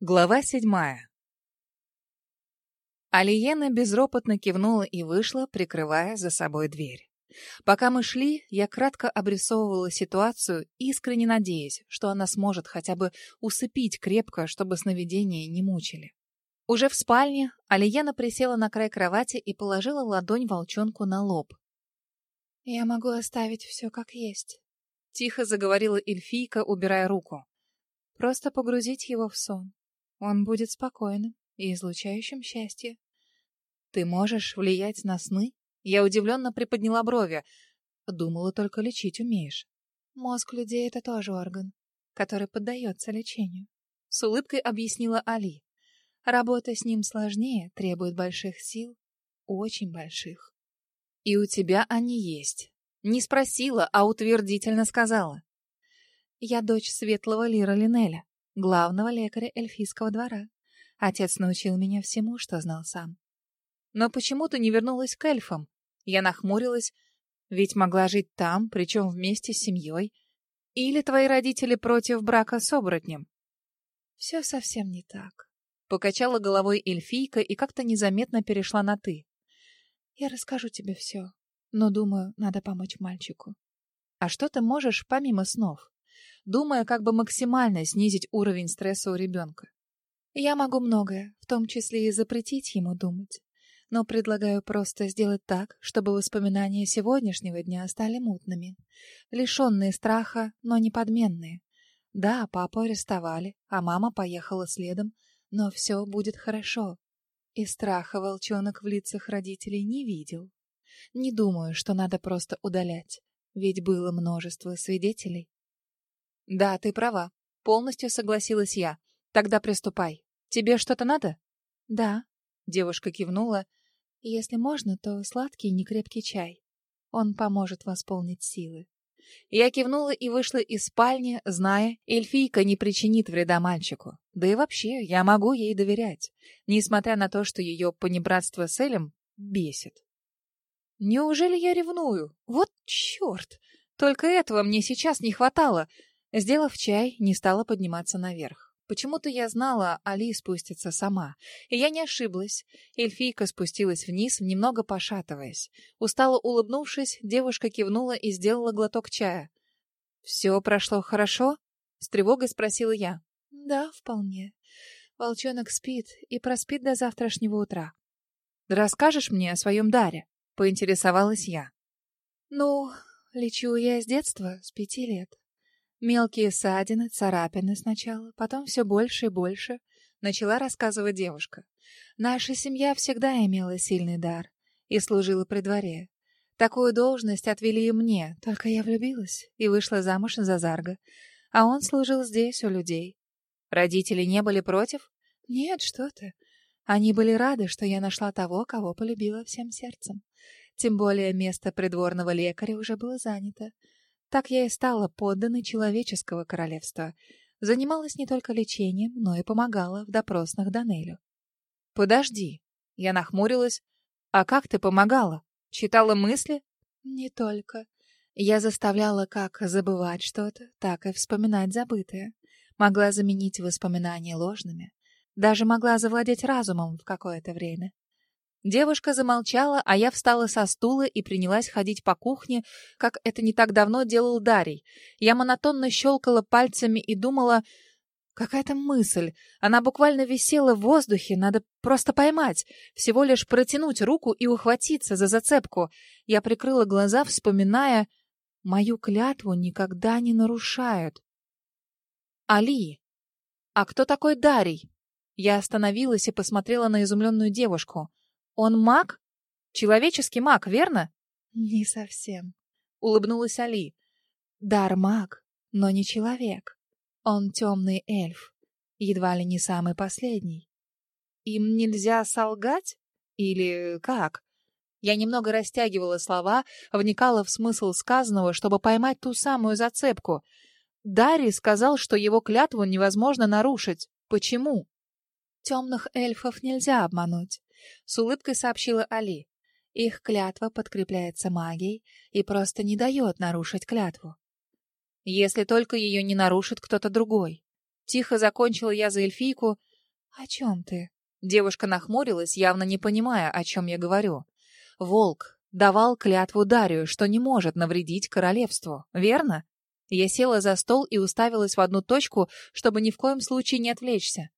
Глава седьмая. Алиена безропотно кивнула и вышла, прикрывая за собой дверь. Пока мы шли, я кратко обрисовывала ситуацию, искренне надеясь, что она сможет хотя бы усыпить крепко, чтобы сновидения не мучили. Уже в спальне Алиена присела на край кровати и положила ладонь волчонку на лоб. «Я могу оставить все как есть», — тихо заговорила эльфийка, убирая руку. «Просто погрузить его в сон. Он будет спокойным и излучающим счастье. Ты можешь влиять на сны? Я удивленно приподняла брови. Думала, только лечить умеешь. Мозг людей — это тоже орган, который поддается лечению. С улыбкой объяснила Али. Работа с ним сложнее, требует больших сил, очень больших. И у тебя они есть. Не спросила, а утвердительно сказала. Я дочь светлого Лира Линеля главного лекаря эльфийского двора. Отец научил меня всему, что знал сам. Но почему ты не вернулась к эльфам? Я нахмурилась, ведь могла жить там, причем вместе с семьей. Или твои родители против брака с оборотнем? Все совсем не так. Покачала головой эльфийка и как-то незаметно перешла на «ты». Я расскажу тебе все, но, думаю, надо помочь мальчику. А что ты можешь помимо снов? Думая, как бы максимально снизить уровень стресса у ребенка. Я могу многое, в том числе и запретить ему думать. Но предлагаю просто сделать так, чтобы воспоминания сегодняшнего дня стали мутными. Лишенные страха, но не подменные. Да, папу арестовали, а мама поехала следом, но все будет хорошо. И страха волчонок в лицах родителей не видел. Не думаю, что надо просто удалять, ведь было множество свидетелей. Да, ты права. Полностью согласилась я. Тогда приступай. Тебе что-то надо? Да. Девушка кивнула. Если можно, то сладкий некрепкий чай. Он поможет восполнить силы. Я кивнула и вышла из спальни, зная, эльфийка не причинит вреда мальчику. Да и вообще, я могу ей доверять, несмотря на то, что ее понебратство с Элем бесит. Неужели я ревную? Вот черт! Только этого мне сейчас не хватало. Сделав чай, не стала подниматься наверх. Почему-то я знала, Али спустится сама. И я не ошиблась. Эльфийка спустилась вниз, немного пошатываясь. Устало улыбнувшись, девушка кивнула и сделала глоток чая. «Все прошло хорошо?» — с тревогой спросила я. «Да, вполне. Волчонок спит и проспит до завтрашнего утра». «Расскажешь мне о своем даре?» — поинтересовалась я. «Ну, лечу я с детства, с пяти лет. Мелкие ссадины, царапины сначала, потом все больше и больше, начала рассказывать девушка. Наша семья всегда имела сильный дар и служила при дворе. Такую должность отвели и мне, только я влюбилась и вышла замуж за Зарга. А он служил здесь, у людей. Родители не были против? Нет, что ты. Они были рады, что я нашла того, кого полюбила всем сердцем. Тем более место придворного лекаря уже было занято. Так я и стала подданной человеческого королевства. Занималась не только лечением, но и помогала в допросных Данелю. «Подожди!» Я нахмурилась. «А как ты помогала? Читала мысли?» «Не только. Я заставляла как забывать что-то, так и вспоминать забытое. Могла заменить воспоминания ложными. Даже могла завладеть разумом в какое-то время. Девушка замолчала, а я встала со стула и принялась ходить по кухне, как это не так давно делал Дарий. Я монотонно щелкала пальцами и думала... Какая-то мысль. Она буквально висела в воздухе, надо просто поймать. Всего лишь протянуть руку и ухватиться за зацепку. Я прикрыла глаза, вспоминая... Мою клятву никогда не нарушают. Али. А кто такой Дарий? Я остановилась и посмотрела на изумленную девушку. Он маг? Человеческий маг, верно? Не совсем. Улыбнулась Али. Дар маг, но не человек. Он темный эльф. Едва ли не самый последний. Им нельзя солгать? Или как? Я немного растягивала слова, вникала в смысл сказанного, чтобы поймать ту самую зацепку. Дарий сказал, что его клятву невозможно нарушить. Почему? Темных эльфов нельзя обмануть. С улыбкой сообщила Али. Их клятва подкрепляется магией и просто не дает нарушить клятву. Если только ее не нарушит кто-то другой. Тихо закончила я за эльфийку. «О чем ты?» Девушка нахмурилась, явно не понимая, о чем я говорю. «Волк давал клятву Дарию, что не может навредить королевству, верно?» Я села за стол и уставилась в одну точку, чтобы ни в коем случае не отвлечься.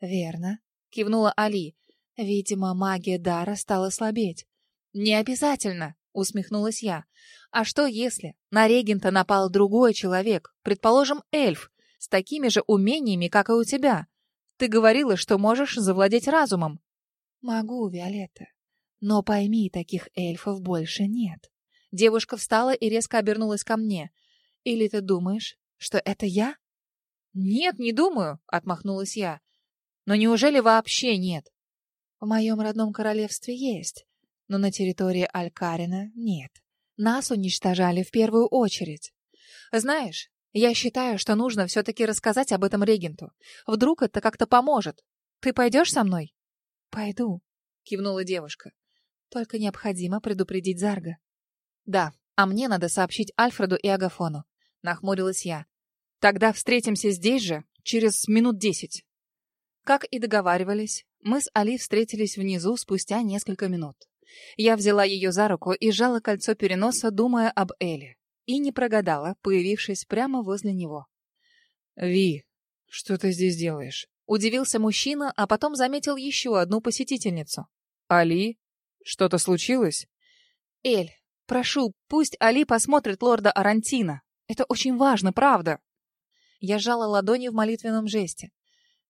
«Верно», — кивнула Али. «Видимо, магия Дара стала слабеть». «Не обязательно», — усмехнулась я. «А что если на регента напал другой человек, предположим, эльф, с такими же умениями, как и у тебя? Ты говорила, что можешь завладеть разумом». «Могу, Виолетта. Но пойми, таких эльфов больше нет». Девушка встала и резко обернулась ко мне. «Или ты думаешь, что это я?» «Нет, не думаю», — отмахнулась я. «Но неужели вообще нет?» «В моем родном королевстве есть, но на территории Алькарина нет. Нас уничтожали в первую очередь. Знаешь, я считаю, что нужно все-таки рассказать об этом регенту. Вдруг это как-то поможет. Ты пойдешь со мной? Пойду, кивнула девушка. Только необходимо предупредить Зарга. Да, а мне надо сообщить Альфреду и Агафону. Нахмурилась я. Тогда встретимся здесь же через минут десять. Как и договаривались, мы с Али встретились внизу спустя несколько минут. Я взяла ее за руку и сжала кольцо переноса, думая об Эле и не прогадала, появившись прямо возле него. «Ви, что ты здесь делаешь?» Удивился мужчина, а потом заметил еще одну посетительницу. «Али? Что-то случилось?» «Эль, прошу, пусть Али посмотрит лорда Арантина. Это очень важно, правда?» Я сжала ладони в молитвенном жесте.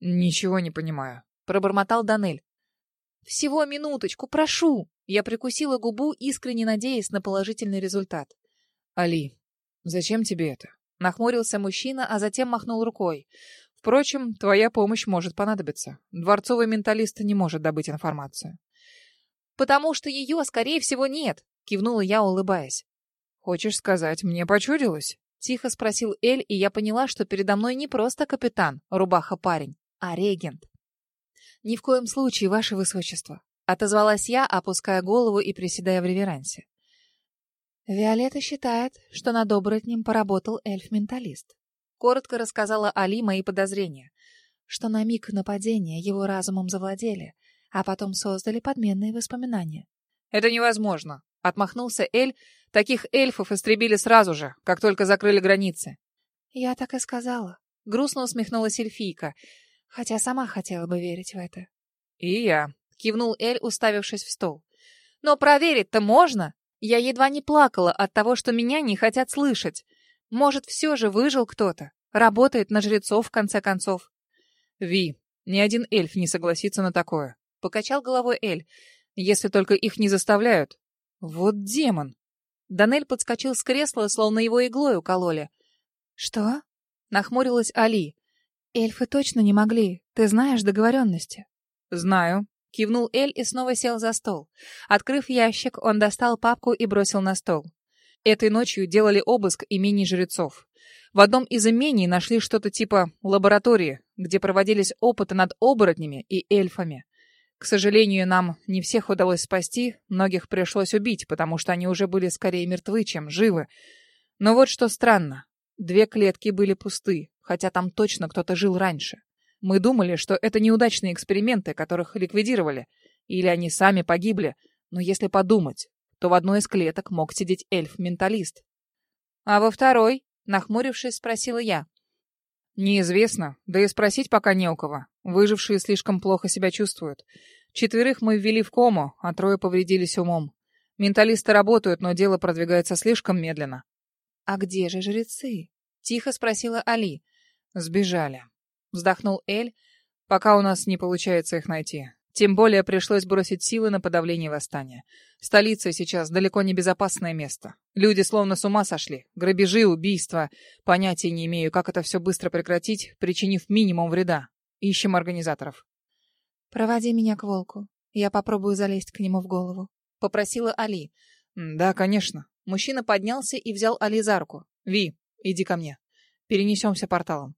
«Ничего не понимаю», — пробормотал Данель. «Всего минуточку, прошу!» Я прикусила губу, искренне надеясь на положительный результат. «Али, зачем тебе это?» Нахмурился мужчина, а затем махнул рукой. «Впрочем, твоя помощь может понадобиться. Дворцовый менталист не может добыть информацию». «Потому что ее, скорее всего, нет», — кивнула я, улыбаясь. «Хочешь сказать, мне почудилось?» — тихо спросил Эль, и я поняла, что передо мной не просто капитан, рубаха-парень, а регент. «Ни в коем случае, ваше высочество», — отозвалась я, опуская голову и приседая в реверансе. Виолетта считает, что над оборотнем поработал эльф-менталист. Коротко рассказала Али мои подозрения. Что на миг нападения его разумом завладели, а потом создали подменные воспоминания. «Это невозможно», — отмахнулся Эль. «Таких эльфов истребили сразу же, как только закрыли границы». «Я так и сказала», — грустно усмехнулась эльфийка, хотя сама хотела бы верить в это. «И я», — кивнул Эль, уставившись в стол. «Но проверить-то можно!» Я едва не плакала от того, что меня не хотят слышать. Может, все же выжил кто-то. Работает на жрецов, в конце концов. Ви, ни один эльф не согласится на такое. Покачал головой Эль. Если только их не заставляют. Вот демон. Данель подскочил с кресла, словно его иглой укололи. Что? Нахмурилась Али. Эльфы точно не могли. Ты знаешь договоренности? Знаю. Кивнул Эль и снова сел за стол. Открыв ящик, он достал папку и бросил на стол. Этой ночью делали обыск имений жрецов. В одном из имений нашли что-то типа лаборатории, где проводились опыты над оборотнями и эльфами. К сожалению, нам не всех удалось спасти, многих пришлось убить, потому что они уже были скорее мертвы, чем живы. Но вот что странно. Две клетки были пусты, хотя там точно кто-то жил раньше. Мы думали, что это неудачные эксперименты, которых ликвидировали, или они сами погибли, но если подумать, то в одной из клеток мог сидеть эльф-менталист. А во второй, нахмурившись, спросила я. Неизвестно, да и спросить пока не у кого. Выжившие слишком плохо себя чувствуют. Четверых мы ввели в кому, а трое повредились умом. Менталисты работают, но дело продвигается слишком медленно. «А где же жрецы?» — тихо спросила Али. «Сбежали», Вздохнул Эль. Пока у нас не получается их найти. Тем более пришлось бросить силы на подавление восстания. Столица сейчас далеко не безопасное место. Люди словно с ума сошли. Грабежи, убийства. Понятия не имею, как это все быстро прекратить, причинив минимум вреда. Ищем организаторов. «Проводи меня к волку. Я попробую залезть к нему в голову», — попросила Али. «Да, конечно». Мужчина поднялся и взял Али за руку. «Ви, иди ко мне. Перенесемся порталом».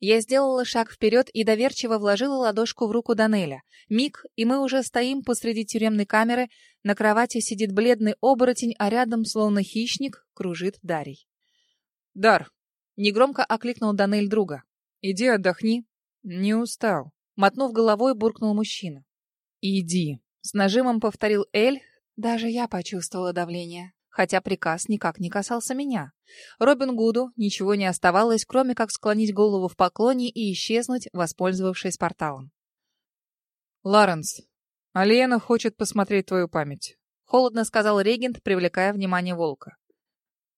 Я сделала шаг вперед и доверчиво вложила ладошку в руку Данеля. Миг, и мы уже стоим посреди тюремной камеры. На кровати сидит бледный оборотень, а рядом, словно хищник, кружит Дарий. «Дар!» — негромко окликнул Данель друга. «Иди отдохни». «Не устал», Мотнув головой, буркнул мужчина. «Иди», — с нажимом повторил Эль. Даже я почувствовала давление, хотя приказ никак не касался меня. Робин Гуду ничего не оставалось, кроме как склонить голову в поклоне и исчезнуть, воспользовавшись порталом. «Ларенс, Алиена хочет посмотреть твою память», — холодно сказал регент, привлекая внимание волка.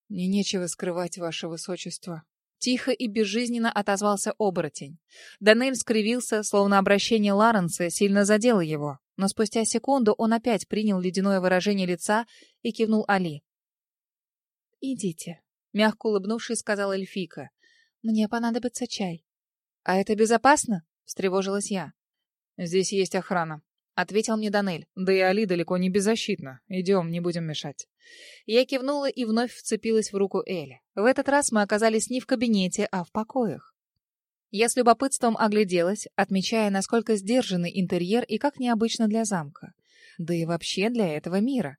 «Мне нечего скрывать, ваше высочество». Тихо и безжизненно отозвался оборотень. Данель скривился, словно обращение Ларенса сильно задело его, но спустя секунду он опять принял ледяное выражение лица и кивнул Али. «Идите», — мягко улыбнувшись, сказала эльфийка. «Мне понадобится чай». «А это безопасно?» — встревожилась я. «Здесь есть охрана», — ответил мне Данель. «Да и Али далеко не беззащитна. Идем, не будем мешать». Я кивнула и вновь вцепилась в руку Эли. В этот раз мы оказались не в кабинете, а в покоях. Я с любопытством огляделась, отмечая, насколько сдержанный интерьер и как необычно для замка. Да и вообще для этого мира.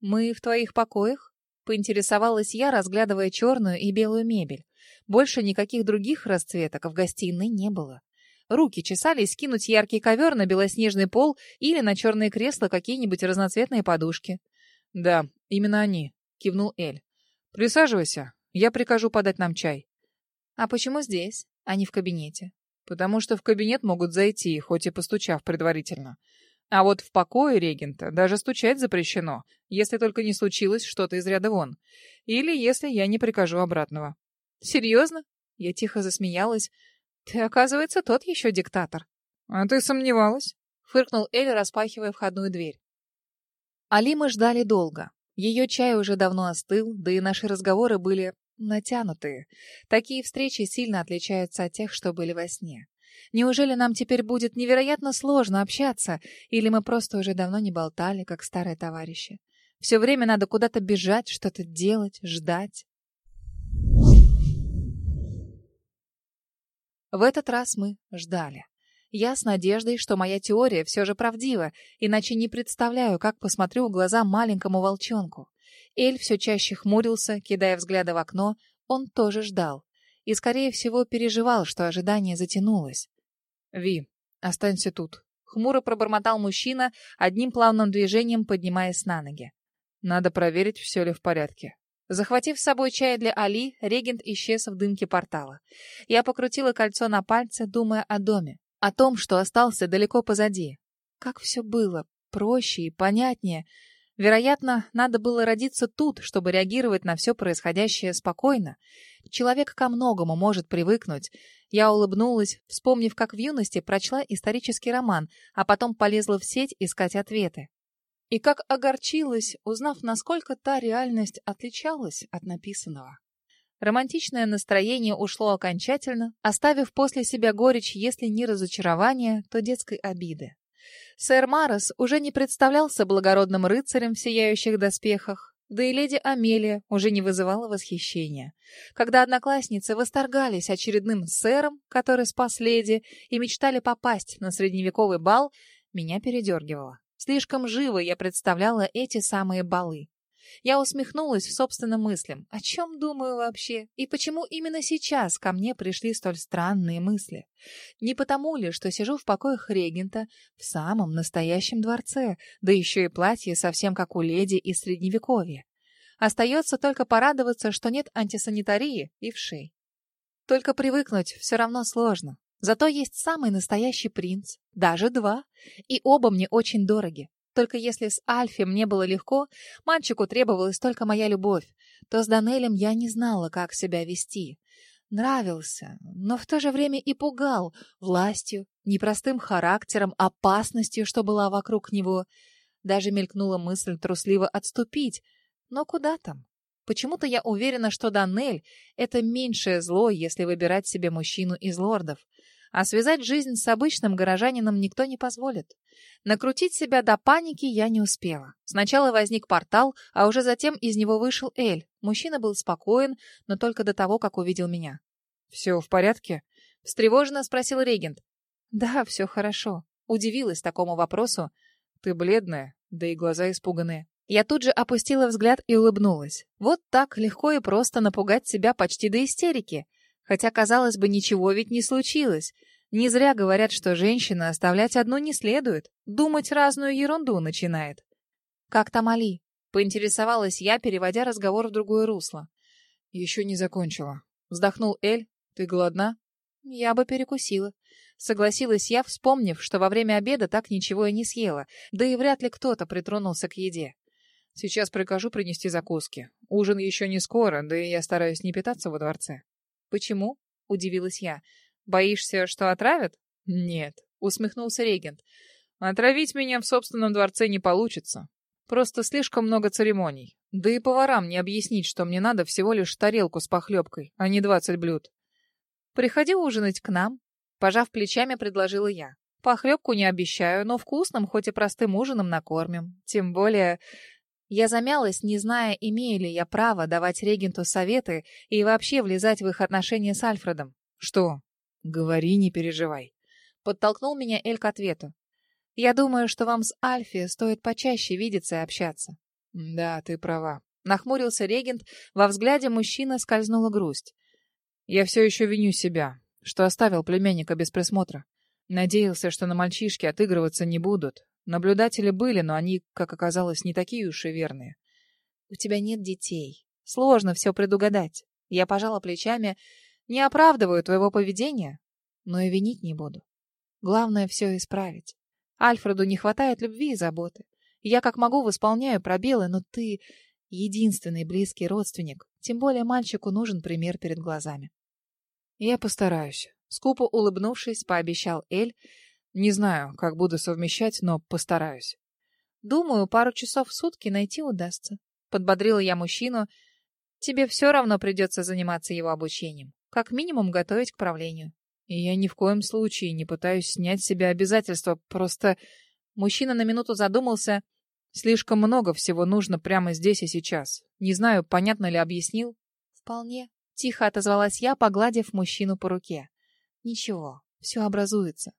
«Мы в твоих покоях?» — поинтересовалась я, разглядывая черную и белую мебель. Больше никаких других расцветок в гостиной не было. Руки чесались скинуть яркий ковер на белоснежный пол или на черные кресла какие-нибудь разноцветные подушки. «Да, именно они», — кивнул Эль. «Присаживайся, я прикажу подать нам чай». «А почему здесь, а не в кабинете?» «Потому что в кабинет могут зайти, хоть и постучав предварительно. А вот в покое регента даже стучать запрещено, если только не случилось что-то из ряда вон. Или если я не прикажу обратного». «Серьезно?» Я тихо засмеялась, «Ты, оказывается, тот еще диктатор». «А ты сомневалась?» — фыркнул Эль, распахивая входную дверь. Али мы ждали долго. Ее чай уже давно остыл, да и наши разговоры были натянутые. Такие встречи сильно отличаются от тех, что были во сне. Неужели нам теперь будет невероятно сложно общаться, или мы просто уже давно не болтали, как старые товарищи? Все время надо куда-то бежать, что-то делать, ждать. В этот раз мы ждали. Я с надеждой, что моя теория все же правдива, иначе не представляю, как посмотрю в глаза маленькому волчонку. Эль все чаще хмурился, кидая взгляды в окно, он тоже ждал. И, скорее всего, переживал, что ожидание затянулось. «Ви, останься тут», — хмуро пробормотал мужчина, одним плавным движением поднимаясь на ноги. «Надо проверить, все ли в порядке». Захватив с собой чай для Али, регент исчез в дымке портала. Я покрутила кольцо на пальце, думая о доме, о том, что остался далеко позади. Как все было, проще и понятнее. Вероятно, надо было родиться тут, чтобы реагировать на все происходящее спокойно. Человек ко многому может привыкнуть. Я улыбнулась, вспомнив, как в юности прочла исторический роман, а потом полезла в сеть искать ответы. И как огорчилась, узнав, насколько та реальность отличалась от написанного. Романтичное настроение ушло окончательно, оставив после себя горечь, если не разочарование, то детской обиды. Сэр Марос уже не представлялся благородным рыцарем в сияющих доспехах, да и леди Амелия уже не вызывала восхищения. Когда одноклассницы восторгались очередным сэром, который спас леди, и мечтали попасть на средневековый бал, меня передергивало. Слишком живо я представляла эти самые балы. Я усмехнулась в собственным мыслям. О чем думаю вообще? И почему именно сейчас ко мне пришли столь странные мысли? Не потому ли, что сижу в покоях регента в самом настоящем дворце, да еще и платье совсем как у леди из Средневековья? Остается только порадоваться, что нет антисанитарии и вшей. Только привыкнуть все равно сложно. Зато есть самый настоящий принц, даже два, и оба мне очень дороги. Только если с Альфи мне было легко, мальчику требовалась только моя любовь, то с Данелем я не знала, как себя вести. Нравился, но в то же время и пугал властью, непростым характером, опасностью, что была вокруг него. Даже мелькнула мысль трусливо отступить. Но куда там? Почему-то я уверена, что Данель — это меньшее зло, если выбирать себе мужчину из лордов. А связать жизнь с обычным горожанином никто не позволит. Накрутить себя до паники я не успела. Сначала возник портал, а уже затем из него вышел Эль. Мужчина был спокоен, но только до того, как увидел меня. «Все в порядке?» — встревоженно спросил регент. «Да, все хорошо». Удивилась такому вопросу. «Ты бледная, да и глаза испуганные». Я тут же опустила взгляд и улыбнулась. Вот так легко и просто напугать себя почти до истерики. Хотя, казалось бы, ничего ведь не случилось. Не зря говорят, что женщина оставлять одну не следует. Думать разную ерунду начинает. «Как там Али?» — поинтересовалась я, переводя разговор в другое русло. «Еще не закончила». Вздохнул Эль. «Ты голодна?» «Я бы перекусила». Согласилась я, вспомнив, что во время обеда так ничего и не съела, да и вряд ли кто-то притронулся к еде. Сейчас прикажу принести закуски. Ужин еще не скоро, да и я стараюсь не питаться во дворце. Почему? Удивилась я. Боишься, что отравят? Нет, усмехнулся регент. Отравить меня в собственном дворце не получится. Просто слишком много церемоний. Да и поварам не объяснить, что мне надо всего лишь тарелку с похлебкой, а не двадцать блюд. Приходи ужинать к нам. Пожав плечами, предложила я. Похлебку не обещаю, но вкусным, хоть и простым ужином накормим. Тем более, я замялась, не зная, имею ли я право давать регенту советы и вообще влезать в их отношения с Альфредом. «Что?» «Говори, не переживай». Подтолкнул меня Эль к ответу. «Я думаю, что вам с Альфи стоит почаще видеться и общаться». «Да, ты права». Нахмурился регент, во взгляде мужчины скользнула грусть. «Я все еще виню себя, что оставил племянника без присмотра. Надеялся, что на мальчишке отыгрываться не будут, Наблюдатели были, но они, как оказалось, не такие уж и верные. «У тебя нет детей. Сложно все предугадать. Я пожала плечами. Не оправдываю твоего поведения, но и винить не буду. Главное все исправить. Альфреду не хватает любви и заботы. Я как могу восполняю пробелы, но ты единственный близкий родственник. Тем более мальчику нужен пример перед глазами. Я постараюсь. Скупо улыбнувшись, пообещал Эль, не знаю, как буду совмещать, но постараюсь. Думаю, пару часов в сутки найти удастся. Подбодрила я мужчину. Тебе все равно придется заниматься его обучением. Как минимум готовить к правлению. И я ни в коем случае не пытаюсь снять с себя обязательства, просто... Мужчина на минуту задумался. Слишком много всего нужно прямо здесь и сейчас. Не знаю, понятно ли объяснил. Вполне. Тихо отозвалась я, погладив мужчину по руке. Ничего, все образуется.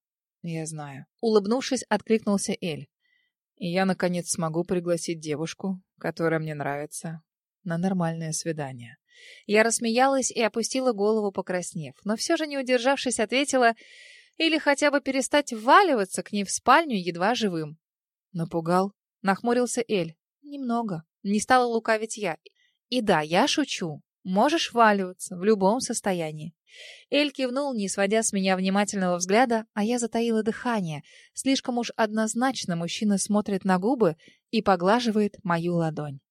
«Я знаю». Улыбнувшись, откликнулся Эль. «И я, наконец, смогу пригласить девушку, которая мне нравится, на нормальное свидание». Я рассмеялась и опустила голову, покраснев, но все же, не удержавшись, ответила или хотя бы перестать вваливаться к ней в спальню едва живым. Напугал? Нахмурился Эль. Немного. Не стала лукавить я. И да, я шучу. Можешь валиваться в любом состоянии. Эль кивнул, не сводя с меня внимательного взгляда, а я затаила дыхание. Слишком уж однозначно мужчина смотрит на губы и поглаживает мою ладонь.